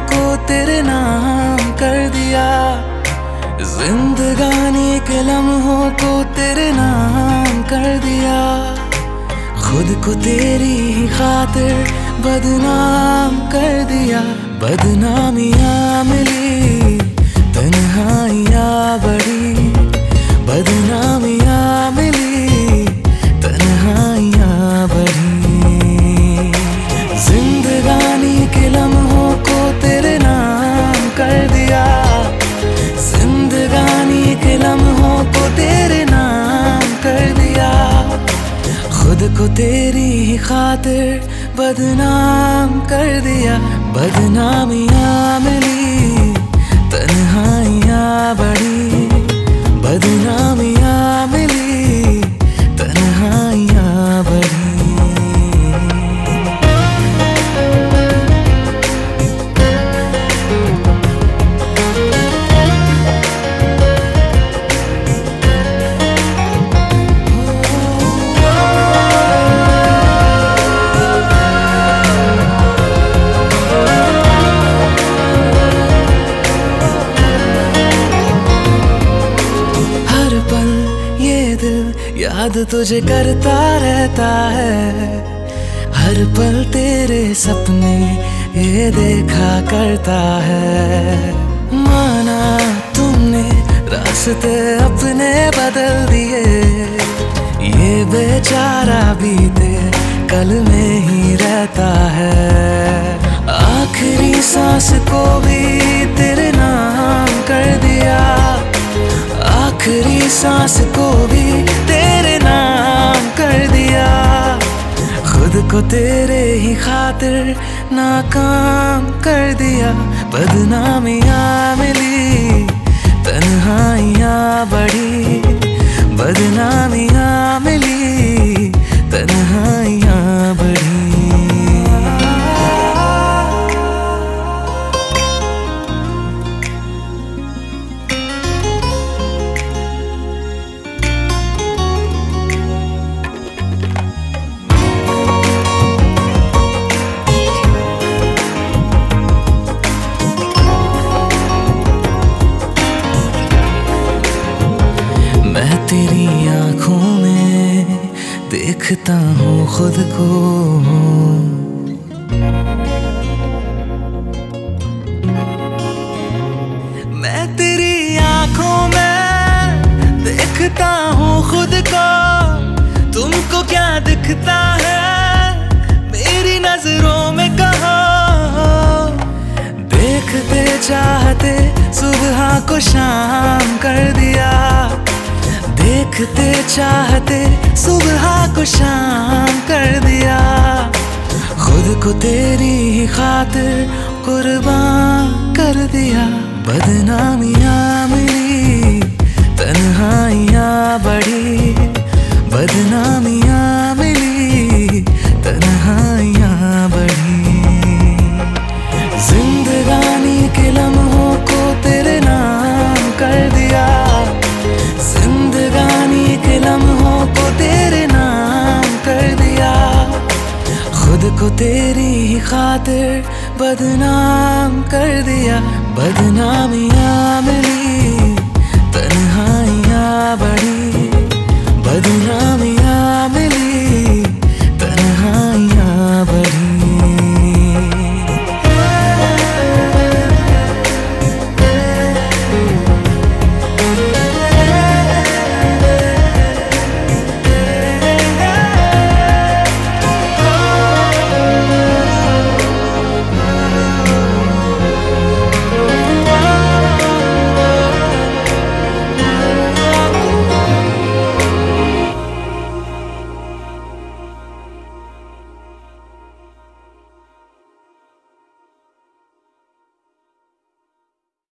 के तेरे नाम कर दिया। जिंदगानी के लम्हों को तेरे नाम कर दिया। खुद को तेरी ही खातिर बदनाम कर दिया। बदनामियाँ मिली, तन्हाइयाँ बड़ी बदनामियाँ को तेरी ही खातिर बदनाम कर दिया। बदनामियाँ मिली तन्हाइयाँ बड़ी याद तुझे करता रहता है। हर पल तेरे सपने ये देखा करता है। माना तुमने रास्ते अपने बदल दिए। ये बेचारा बीते कल में ही रहता है। आखिरी सांस को भी तेरे नाम कर दिया। आखिरी सांस को भी को तेरे ही खातिर नाकाम कर दिया बदनामिया मिली तन्हाइयाँ बड़ी बदनामियाँ तेरी आँखों में देखता हूँ खुद को। मैं तेरी आँखों में देखता हूँ खुद को। तुमको क्या दिखता है? मेरी नज़रों में कहो। देखते चाहते सुबह को शाम कर दिया। देखते, चाहते, सुबह को शाम कर दिया। खुद को तेरी ही खातिर कुर्बान कर दिया। बदनामिया मिली, तन्हाइयाँ बड़ी को तेरी ही खातिर बदनाम कर दिया बदनामिया मिली तन्हाइयाँ बड़ी